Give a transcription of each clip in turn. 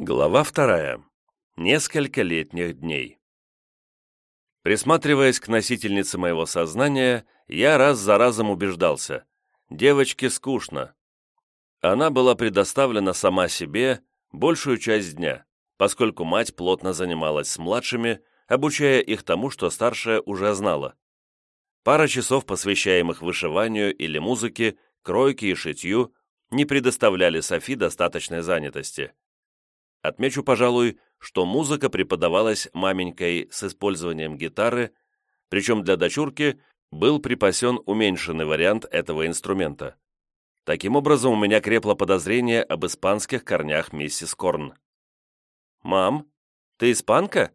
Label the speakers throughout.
Speaker 1: Глава вторая. Несколько летних дней. Присматриваясь к носительнице моего сознания, я раз за разом убеждался. Девочке скучно. Она была предоставлена сама себе большую часть дня, поскольку мать плотно занималась с младшими, обучая их тому, что старшая уже знала. Пара часов, посвящаемых вышиванию или музыке, кройке и шитью, не предоставляли Софи достаточной занятости. Отмечу, пожалуй, что музыка преподавалась маменькой с использованием гитары, причем для дочурки был припасен уменьшенный вариант этого инструмента. Таким образом, у меня крепло подозрение об испанских корнях миссис Корн. «Мам, ты испанка?»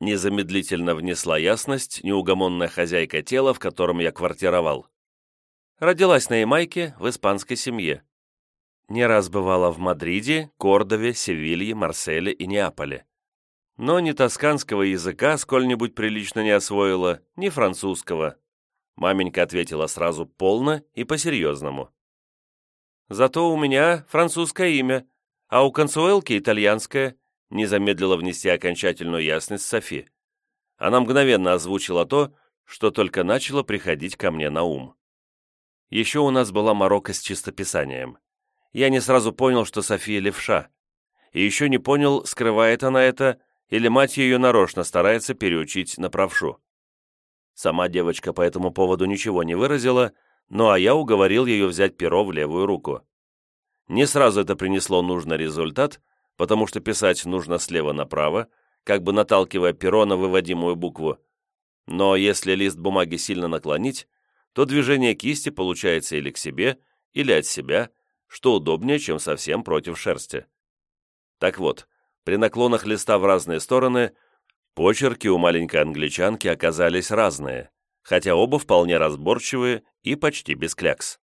Speaker 1: Незамедлительно внесла ясность неугомонная хозяйка тела, в котором я квартировал. Родилась на Ямайке в испанской семье. Не раз бывала в Мадриде, Кордове, Севилье, Марселе и Неаполе. Но ни тосканского языка сколь-нибудь прилично не освоила, ни французского. Маменька ответила сразу полно и по-серьезному. «Зато у меня французское имя, а у Консуэлки итальянское», не замедлила внести окончательную ясность Софи. Она мгновенно озвучила то, что только начало приходить ко мне на ум. Еще у нас была Марокко с чистописанием я не сразу понял, что София левша. И еще не понял, скрывает она это, или мать ее нарочно старается переучить на правшу. Сама девочка по этому поводу ничего не выразила, ну а я уговорил ее взять перо в левую руку. Не сразу это принесло нужный результат, потому что писать нужно слева направо, как бы наталкивая перо на выводимую букву. Но если лист бумаги сильно наклонить, то движение кисти получается или к себе, или от себя – что удобнее, чем совсем против шерсти. Так вот, при наклонах листа в разные стороны почерки у маленькой англичанки оказались разные, хотя оба вполне разборчивые и почти без клякс.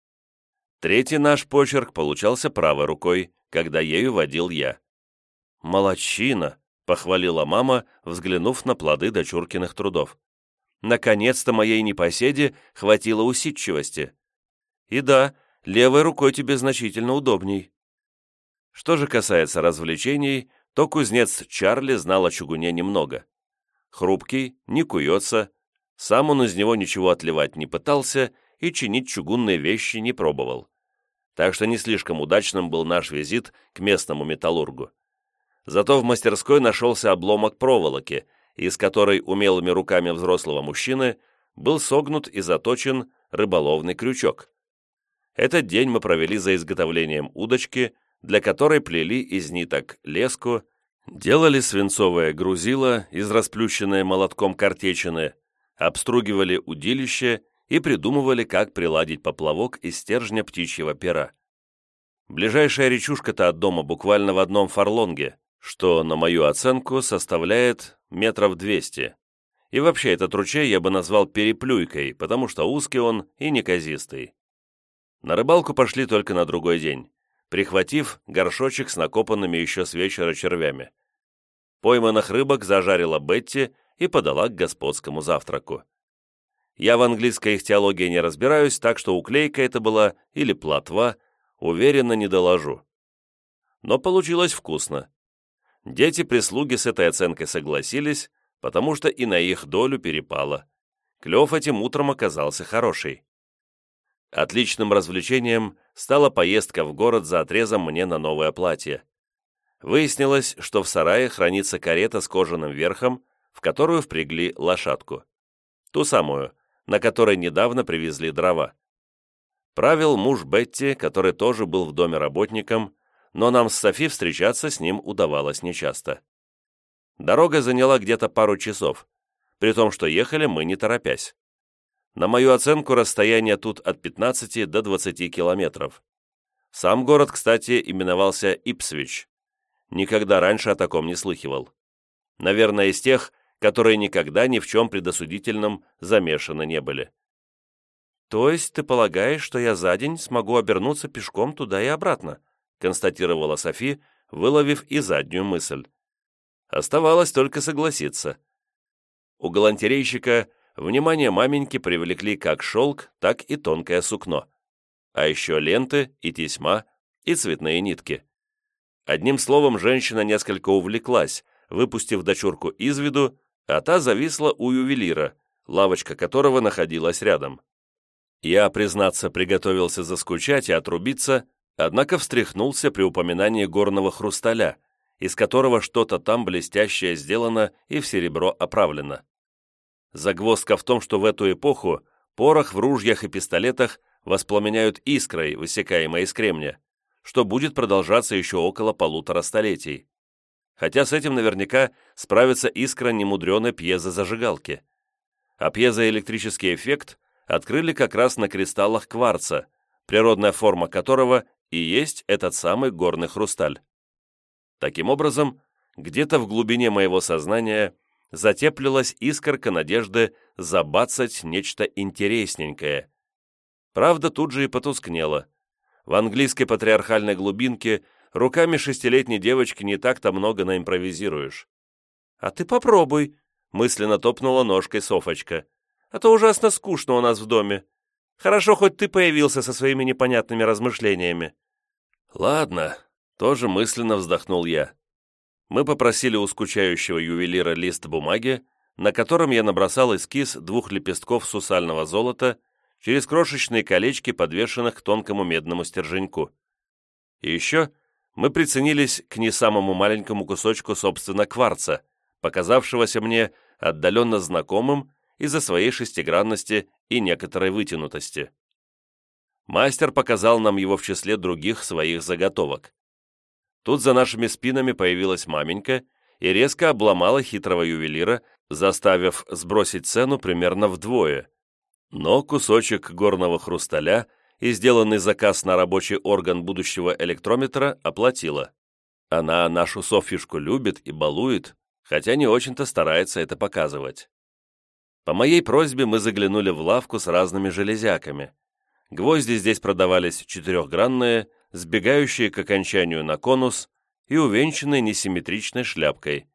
Speaker 1: Третий наш почерк получался правой рукой, когда ею водил я. «Молодчина!» — похвалила мама, взглянув на плоды дочуркиных трудов. «Наконец-то моей непоседе хватило усидчивости. И да, левой рукой тебе значительно удобней. Что же касается развлечений, то кузнец Чарли знал о чугуне немного. Хрупкий, не куется, сам он из него ничего отливать не пытался и чинить чугунные вещи не пробовал. Так что не слишком удачным был наш визит к местному металлургу. Зато в мастерской нашелся обломок проволоки, из которой умелыми руками взрослого мужчины был согнут и заточен рыболовный крючок. Этот день мы провели за изготовлением удочки, для которой плели из ниток леску, делали свинцовое грузило из расплющенной молотком картечины, обстругивали удилище и придумывали, как приладить поплавок из стержня птичьего пера. Ближайшая речушка-то от дома буквально в одном фарлонге, что, на мою оценку, составляет метров двести. И вообще этот ручей я бы назвал переплюйкой, потому что узкий он и неказистый. На рыбалку пошли только на другой день, прихватив горшочек с накопанными еще с вечера червями. Пойманных рыбок зажарила Бетти и подала к господскому завтраку. Я в английской ихтиологии не разбираюсь, так что уклейка это была или плотва, уверенно не доложу. Но получилось вкусно. Дети-прислуги с этой оценкой согласились, потому что и на их долю перепало. Клев этим утром оказался хороший. Отличным развлечением стала поездка в город за отрезом мне на новое платье. Выяснилось, что в сарае хранится карета с кожаным верхом, в которую впрягли лошадку. Ту самую, на которой недавно привезли дрова. Правил муж Бетти, который тоже был в доме работником, но нам с Софи встречаться с ним удавалось нечасто. Дорога заняла где-то пару часов, при том, что ехали мы не торопясь. На мою оценку, расстояние тут от 15 до 20 километров. Сам город, кстати, именовался Ипсвич. Никогда раньше о таком не слыхивал. Наверное, из тех, которые никогда ни в чем предосудительном замешаны не были. «То есть ты полагаешь, что я за день смогу обернуться пешком туда и обратно?» констатировала Софи, выловив и заднюю мысль. Оставалось только согласиться. У галантерейщика внимание маменьки привлекли как шелк, так и тонкое сукно, а еще ленты и тесьма, и цветные нитки. Одним словом, женщина несколько увлеклась, выпустив дочурку из виду, а та зависла у ювелира, лавочка которого находилась рядом. Я, признаться, приготовился заскучать и отрубиться, однако встряхнулся при упоминании горного хрусталя, из которого что-то там блестящее сделано и в серебро оправлено. Загвоздка в том, что в эту эпоху порох в ружьях и пистолетах воспламеняют искрой, высекаемой из кремня, что будет продолжаться еще около полутора столетий. Хотя с этим наверняка справится искра немудреной пьезозажигалки. А пьезоэлектрический эффект открыли как раз на кристаллах кварца, природная форма которого и есть этот самый горный хрусталь. Таким образом, где-то в глубине моего сознания затеплилась искорка надежды забацать нечто интересненькое. Правда, тут же и потускнела. В английской патриархальной глубинке руками шестилетней девочки не так-то много наимпровизируешь. «А ты попробуй», — мысленно топнула ножкой Софочка. «А то ужасно скучно у нас в доме. Хорошо, хоть ты появился со своими непонятными размышлениями». «Ладно», — тоже мысленно вздохнул я мы попросили у скучающего ювелира лист бумаги, на котором я набросал эскиз двух лепестков сусального золота через крошечные колечки, подвешенных к тонкому медному стерженьку. И еще мы приценились к не самому маленькому кусочку, собственно, кварца, показавшегося мне отдаленно знакомым из-за своей шестигранности и некоторой вытянутости. Мастер показал нам его в числе других своих заготовок. Тут за нашими спинами появилась маменька и резко обломала хитрого ювелира, заставив сбросить цену примерно вдвое. Но кусочек горного хрусталя и сделанный заказ на рабочий орган будущего электрометра оплатила. Она нашу Софьюшку любит и балует, хотя не очень-то старается это показывать. По моей просьбе мы заглянули в лавку с разными железяками. Гвозди здесь продавались четырехгранные, сбегающие к окончанию на конус и увенчанные несимметричной шляпкой.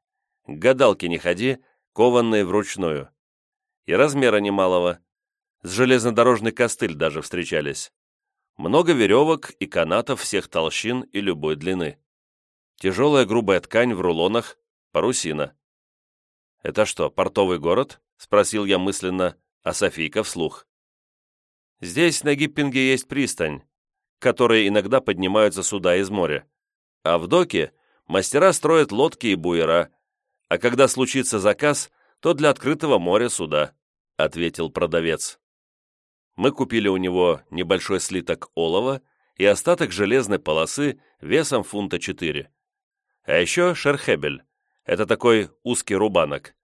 Speaker 1: К гадалке не ходи, кованные вручную. И размера немалого. С железнодорожный костыль даже встречались. Много веревок и канатов всех толщин и любой длины. Тяжелая грубая ткань в рулонах, парусина. «Это что, портовый город?» — спросил я мысленно, а Софийка вслух. «Здесь на Гиппинге есть пристань, которые иногда поднимаются сюда из моря. А в доке мастера строят лодки и буера, а когда случится заказ, то для открытого моря суда», — ответил продавец. Мы купили у него небольшой слиток олова и остаток железной полосы весом фунта 4. А еще шерхебель, это такой узкий рубанок,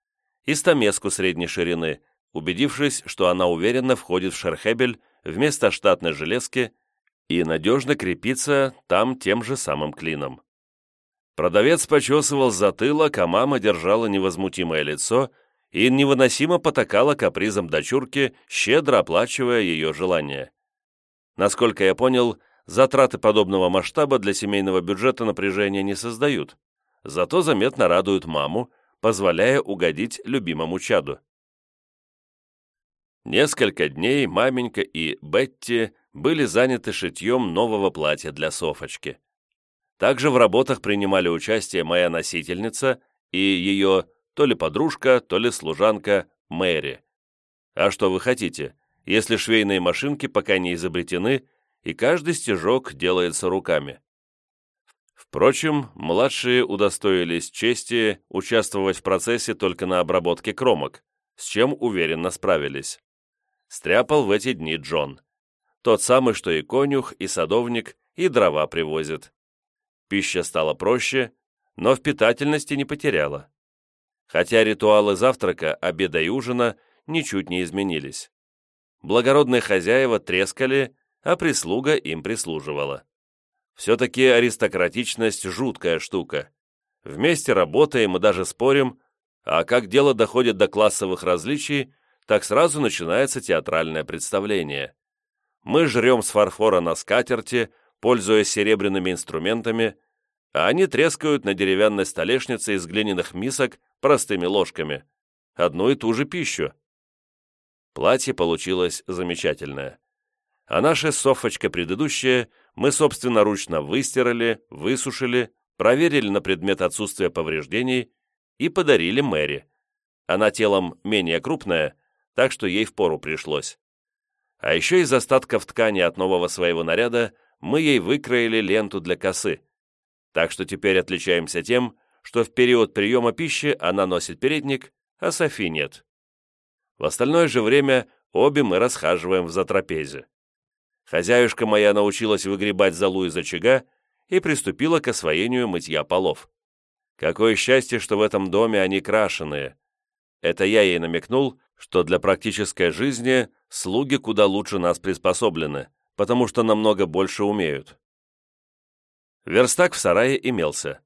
Speaker 1: и стамеску средней ширины, убедившись, что она уверенно входит в шерхебель вместо штатной железки и надежно крепиться там тем же самым клином. Продавец почесывал затылок, а мама держала невозмутимое лицо и невыносимо потакала капризом дочурки, щедро оплачивая ее желания. Насколько я понял, затраты подобного масштаба для семейного бюджета напряжения не создают, зато заметно радуют маму, позволяя угодить любимому чаду. Несколько дней маменька и Бетти были заняты шитьем нового платья для Софочки. Также в работах принимали участие моя носительница и ее то ли подружка, то ли служанка Мэри. А что вы хотите, если швейные машинки пока не изобретены, и каждый стежок делается руками? Впрочем, младшие удостоились чести участвовать в процессе только на обработке кромок, с чем уверенно справились. Стряпал в эти дни Джон. Тот самый, что и конюх, и садовник, и дрова привозит. Пища стала проще, но в питательности не потеряла. Хотя ритуалы завтрака, обеда и ужина ничуть не изменились. Благородные хозяева трескали, а прислуга им прислуживала. Все-таки аристократичность – жуткая штука. Вместе работаем и даже спорим, а как дело доходит до классовых различий, так сразу начинается театральное представление. Мы жрем с фарфора на скатерти, пользуясь серебряными инструментами, а они трескают на деревянной столешнице из глиняных мисок простыми ложками. Одну и ту же пищу. Платье получилось замечательное. А наша софочка предыдущая мы собственноручно выстирали, высушили, проверили на предмет отсутствия повреждений и подарили Мэри. Она телом менее крупная, так что ей впору пришлось. А еще из остатков ткани от нового своего наряда мы ей выкроили ленту для косы. Так что теперь отличаемся тем, что в период приема пищи она носит передник, а Софи нет. В остальное же время обе мы расхаживаем в затрапезе. Хозяюшка моя научилась выгребать золу из очага и приступила к освоению мытья полов. Какое счастье, что в этом доме они крашеные. Это я ей намекнул, что для практической жизни слуги куда лучше нас приспособлены, потому что намного больше умеют. Верстак в сарае имелся,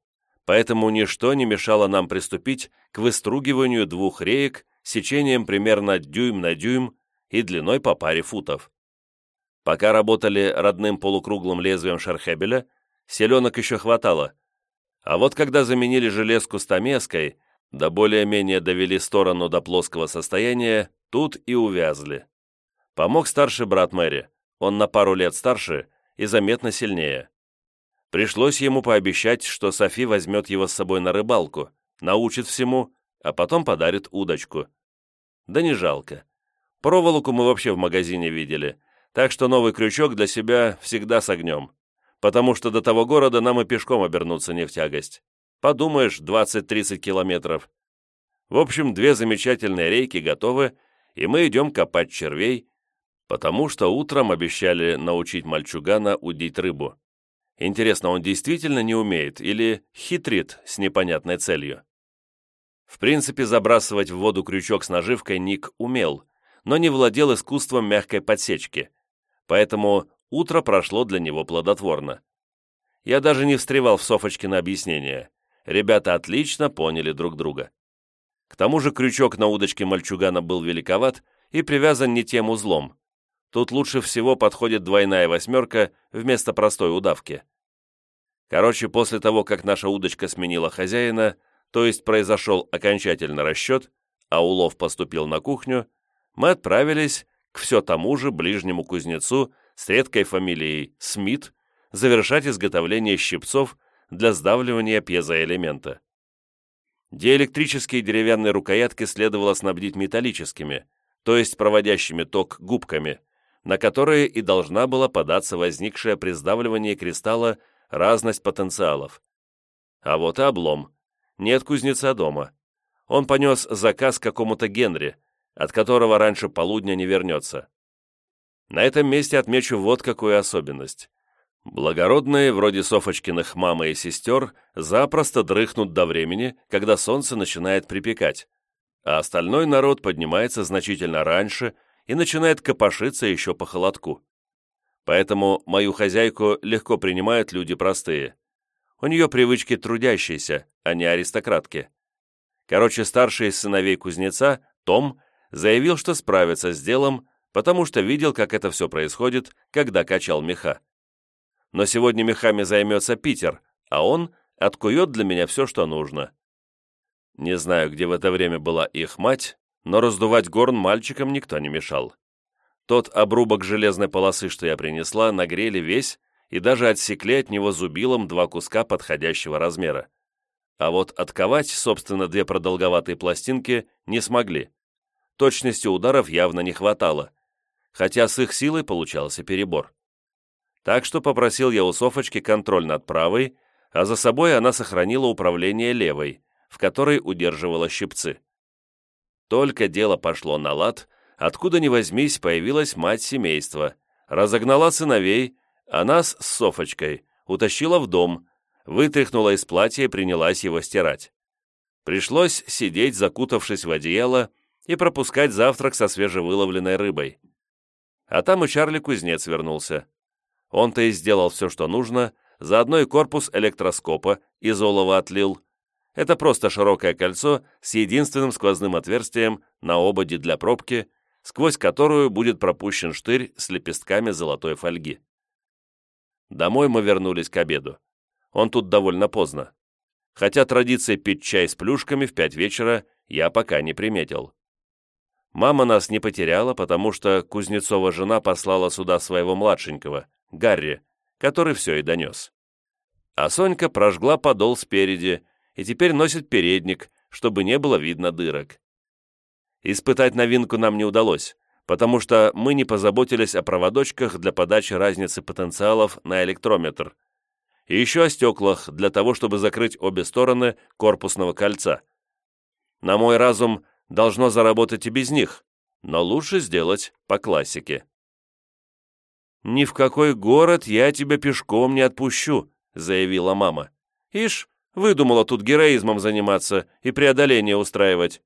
Speaker 1: поэтому ничто не мешало нам приступить к выстругиванию двух реек сечением примерно дюйм на дюйм и длиной по паре футов. Пока работали родным полукруглым лезвием шархебеля, селенок еще хватало, а вот когда заменили железку стамеской, да более-менее довели сторону до плоского состояния, тут и увязли. Помог старший брат Мэри, он на пару лет старше и заметно сильнее. Пришлось ему пообещать, что Софи возьмет его с собой на рыбалку, научит всему, а потом подарит удочку. Да не жалко. Проволоку мы вообще в магазине видели, так что новый крючок для себя всегда с огнем, потому что до того города нам и пешком обернуться не в тягость. Подумаешь, 20-30 километров. В общем, две замечательные рейки готовы, и мы идем копать червей, потому что утром обещали научить мальчугана удить рыбу. Интересно, он действительно не умеет или хитрит с непонятной целью? В принципе, забрасывать в воду крючок с наживкой Ник умел, но не владел искусством мягкой подсечки, поэтому утро прошло для него плодотворно. Я даже не встревал в Софочки на объяснение. Ребята отлично поняли друг друга. К тому же крючок на удочке мальчугана был великоват и привязан не тем узлом, Тут лучше всего подходит двойная восьмерка вместо простой удавки. Короче, после того, как наша удочка сменила хозяина, то есть произошел окончательный расчет, а улов поступил на кухню, мы отправились к все тому же ближнему кузнецу с редкой фамилией Смит завершать изготовление щипцов для сдавливания пьезоэлемента. Диэлектрические деревянные рукоятки следовало снабдить металлическими, то есть проводящими ток губками, на которые и должна была податься возникшая при сдавливании кристалла разность потенциалов. А вот и облом. Нет кузнеца дома. Он понес заказ какому-то Генри, от которого раньше полудня не вернется. На этом месте отмечу вот какую особенность. Благородные, вроде Софочкиных мамы и сестер, запросто дрыхнут до времени, когда солнце начинает припекать, а остальной народ поднимается значительно раньше – и начинает копошиться еще по холодку. Поэтому мою хозяйку легко принимают люди простые. У нее привычки трудящиеся, а не аристократки. Короче, старший из сыновей кузнеца, Том, заявил, что справится с делом, потому что видел, как это все происходит, когда качал меха. Но сегодня мехами займется Питер, а он откует для меня все, что нужно. Не знаю, где в это время была их мать, но раздувать горн мальчикам никто не мешал. Тот обрубок железной полосы, что я принесла, нагрели весь и даже отсекли от него зубилом два куска подходящего размера. А вот отковать, собственно, две продолговатые пластинки не смогли. Точности ударов явно не хватало, хотя с их силой получался перебор. Так что попросил я у Софочки контроль над правой, а за собой она сохранила управление левой, в которой удерживала щипцы. Только дело пошло на лад, откуда ни возьмись появилась мать семейства, разогнала сыновей, а нас с Софочкой утащила в дом, вытряхнула из платья и принялась его стирать. Пришлось сидеть, закутавшись в одеяло, и пропускать завтрак со свежевыловленной рыбой. А там и Чарли кузнец вернулся. Он-то и сделал все, что нужно, заодно и корпус электроскопа из олова отлил, это просто широкое кольцо с единственным сквозным отверстием на ободе для пробки, сквозь которую будет пропущен штырь с лепестками золотой фольги. Домой мы вернулись к обеду. Он тут довольно поздно. Хотя традиция пить чай с плюшками в пять вечера я пока не приметил. Мама нас не потеряла, потому что Кузнецова жена послала сюда своего младшенького, Гарри, который все и донес. А Сонька прожгла подол спереди и теперь носит передник, чтобы не было видно дырок. Испытать новинку нам не удалось, потому что мы не позаботились о проводочках для подачи разницы потенциалов на электрометр. И еще о стеклах для того, чтобы закрыть обе стороны корпусного кольца. На мой разум должно заработать и без них, но лучше сделать по классике. «Ни в какой город я тебя пешком не отпущу», — заявила мама. «Ишь, выдумала тут героизмом заниматься и преодоление устраивать.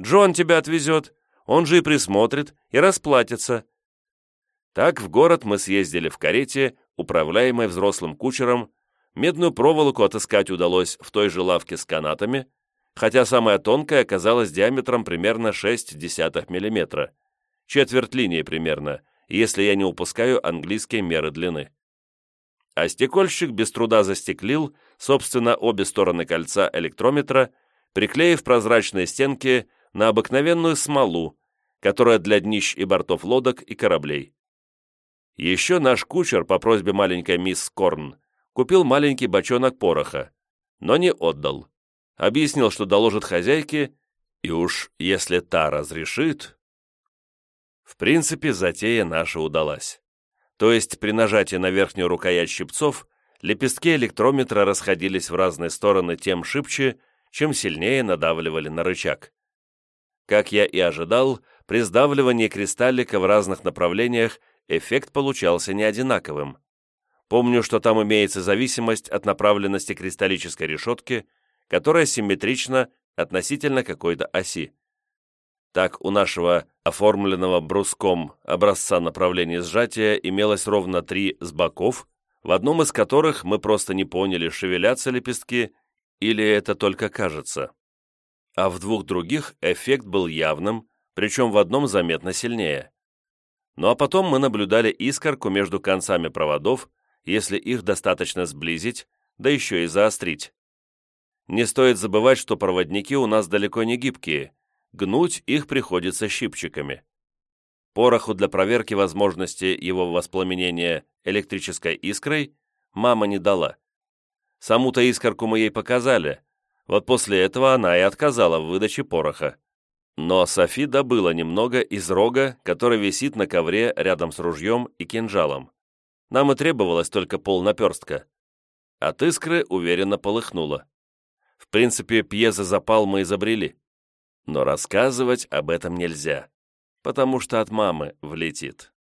Speaker 1: Джон тебя отвезет, он же и присмотрит, и расплатится». Так в город мы съездили в карете, управляемой взрослым кучером, медную проволоку отыскать удалось в той же лавке с канатами, хотя самая тонкая оказалась диаметром примерно 0,6 мм, четверть линии примерно, если я не упускаю английские меры длины. А стекольщик без труда застеклил, собственно, обе стороны кольца электрометра, приклеив прозрачные стенки на обыкновенную смолу, которая для днищ и бортов лодок и кораблей. Еще наш кучер по просьбе маленькой мисс Корн купил маленький бочонок пороха, но не отдал. Объяснил, что доложит хозяйке, и уж если та разрешит... В принципе, затея наша удалась. То есть при нажатии на верхнюю рукоять щипцов лепестки электрометра расходились в разные стороны тем шибче, чем сильнее надавливали на рычаг. Как я и ожидал, при сдавливании кристаллика в разных направлениях эффект получался не одинаковым. Помню, что там имеется зависимость от направленности кристаллической решетки, которая симметрична относительно какой-то оси. Так у нашего оформленного бруском образца направления сжатия имелось ровно три с боков, в одном из которых мы просто не поняли, шевелятся лепестки или это только кажется. А в двух других эффект был явным, причем в одном заметно сильнее. Ну а потом мы наблюдали искорку между концами проводов, если их достаточно сблизить, да еще и заострить. Не стоит забывать, что проводники у нас далеко не гибкие, гнуть их приходится щипчиками. Пороху для проверки возможности его воспламенения электрической искрой мама не дала. Саму-то искорку мы ей показали, вот после этого она и отказала в выдаче пороха. Но Софи добыла немного из рога, который висит на ковре рядом с ружьем и кинжалом. Нам и требовалось только полнаперстка. От искры уверенно полыхнуло. В принципе, пьезозапал мы изобрели. Но рассказывать об этом нельзя, потому что от мамы влетит.